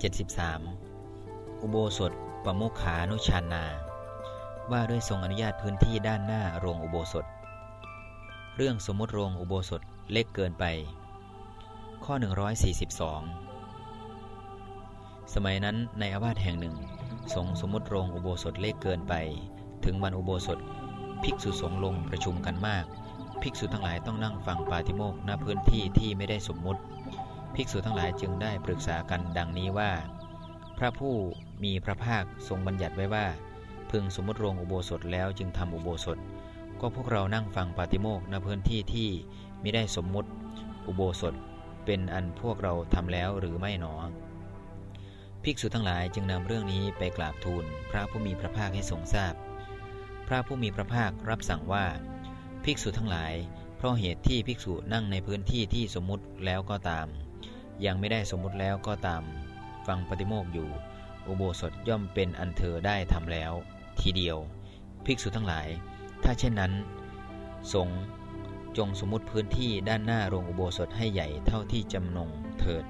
73 อุโบสถปมุขานุชานา ว่าด้วยทรงอนุญาตพื้นที่ด้านหน้าโรงอุโบสถ เรื่องสมมติโรงอุโบสถเล็กเกินไป ข้อ 142 สมัยนั้นในอาวาสแห่งหนึ่งทรงสมมติโรงอุโบสถเล็กเกินไป ถึงวันอุโบสถ ภิกษุสงฆ์ลงประชุมกันมาก ภิกษุทั้งหลายต้องนั่งฟังปาติโมกข์ณพื้นที่ที่ไม่ได้สมมุติ ภิกษุทั้งหลายจึงได้ปรึกษากันดังนี้ว่า พระผู้มีพระภาคทรงบัญญัติไว้ว่า พึงสมมติโรงอุโบสถแล้วจึงทำอุโบสถ ก็พวกเรานั่งฟังปาติโมกข์ณพื้นที่ที่ไม่ได้สมมุติอุโบสถเป็นอันพวกเราทำแล้วหรือไม่หนอ ภิกษุทั้งหลายจึงนำเรื่องนี้ไปกราบทูลพระผู้มีพระภาคให้ทรงทราบพพระผู้มีพระภาครับสั่งว่า ภิกษุทั้งหลาย เพราะเหตุที่ภิกษุนั่งในพื้นที่ที่สมมุติแล้วก็ตาม ยังไม่ได้สมมุติแล้วก็ตาม ฟังปฏิโมกข์อยู่ อุโบสถย่อมเป็นอันเธอได้ทำแล้ว ทีเดียว ภิกษุทั้งหลาย ถ้าเช่นนั้น สงจงสมมติพื้นที่ด้านหน้าโรงอุโบสถให้ใหญ่เท่าที่จำนงเถิด